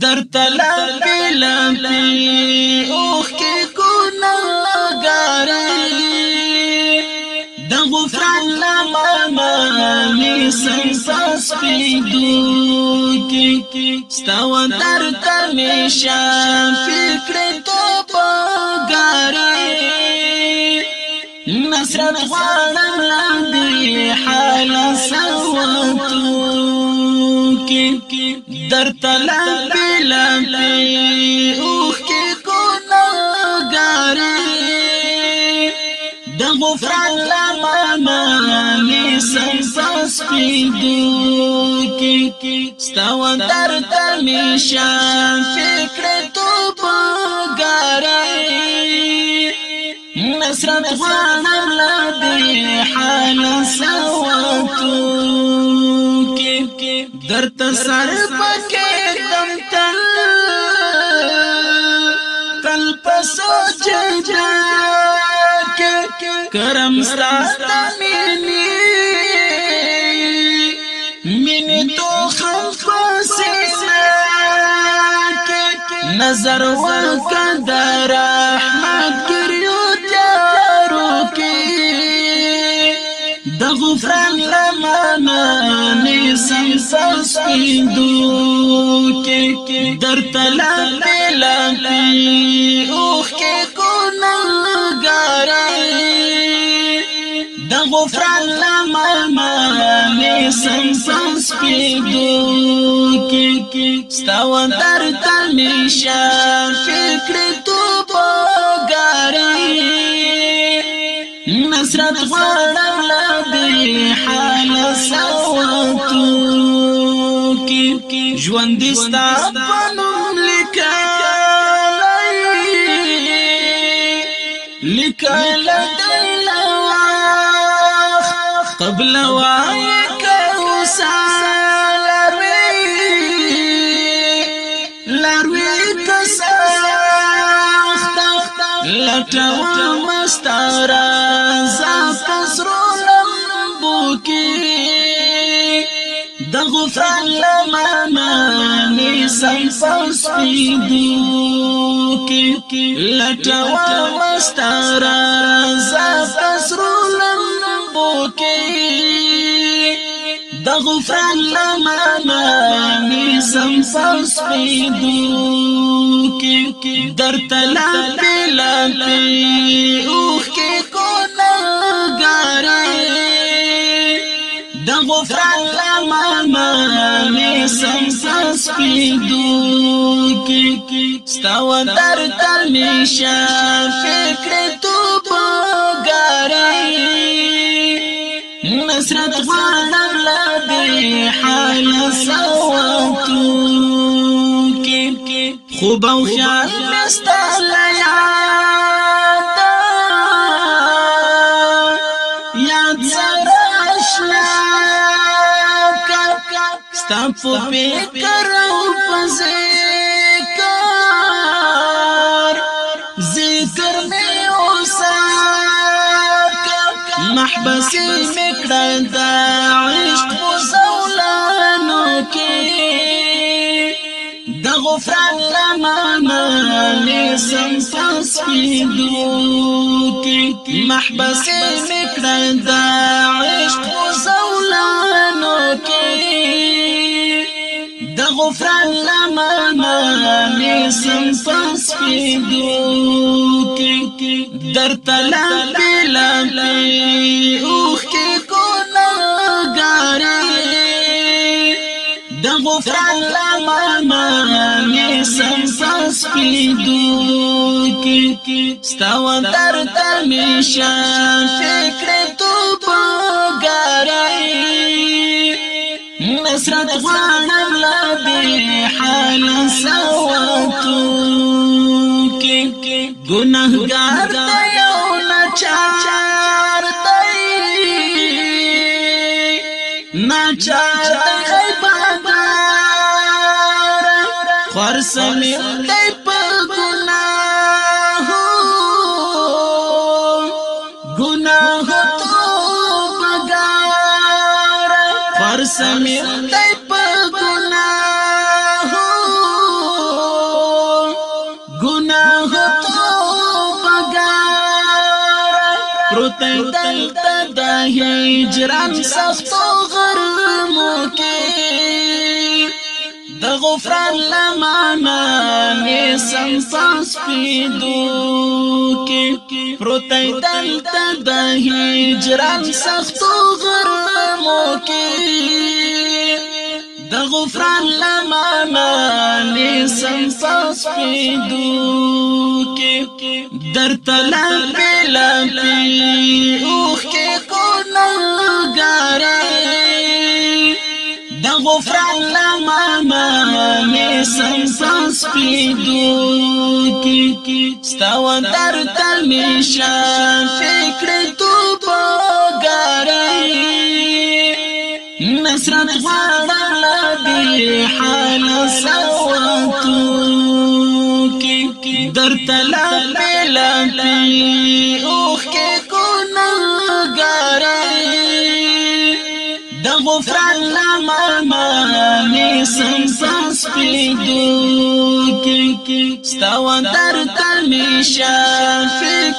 در تلا پیلا پی اوخ کی گنا گاری د غفران لما مانی سنساس پی دو کی ستاو در تمیشا فکر تو بگاری نصرت غوانم لاندی حالا سواتو کې در تلم بلا می اوخ کې ګناګاری د غفران لمانا می سنساس پیدو کې ستو در تمی شان فکر تو بګاری نصرت غوانم لدی حال سواتو درت سر پکې دم تل تل پسو ججا کرم ستا مینی مینی تو خم پسینا نظر وکا در رحمت کی سپیندو کې در تلا ملاقي اوخ کې کو نلګارای د غفران لمما مې سم سم سپیندو کې ستو در تل شان فکر تو بوګارای نصرت غواړم لا به حال سواتو کې ژوند ستا په نوم لیکلای لیکل دلواخ قبل وای لټو مستارا زان د غفران لمنانې سم پوس پیدو کې لټوا مستر زفسرو لمبو کې د غفران لمنانې سم پوس پیدو کې در تلا پلا کې اوخ سپیدو کی ستاو در تر نشان فکر تو بگاری نصرت غادر لدی حال سواتو کی خوب او خیال مستلیان په فکر او په ذکر ذکر مې اوسه محبس مې کړه د عشق مزولانو کې د غفران لماما لسم پس کې دوه کې محبس مې لیدو کې در تلا بلا کې اوخ کې کو د غفران لا ماما می سم ساس پیدو کی ستو در تمیشا فکر تو بګارای نصرت غوانم لا به گناہگار ته یو ناچار ته ناچار ته بادار خرسمه ته په گناه گناه تو بغار خرسمه ته پروتن تن د هجران سختو غرمو کې د غفران لمانا نسم سانس پیدو کې پروتن تن د هجران سختو غرمو کې د غفران لمانا نسم ساس پیدو کې در تلان پیلا پی اوخ کې کو نلګارې د غفران لمانا نسم ساس پیدو کې ستا و در تل میشا فکر تو نصرت غواړم لا دې حال سواتو کې درته لا پلاتي اوخ کې کو نګارې د غفران لا مانې سم سم سپېدو کې ستو درته می شافق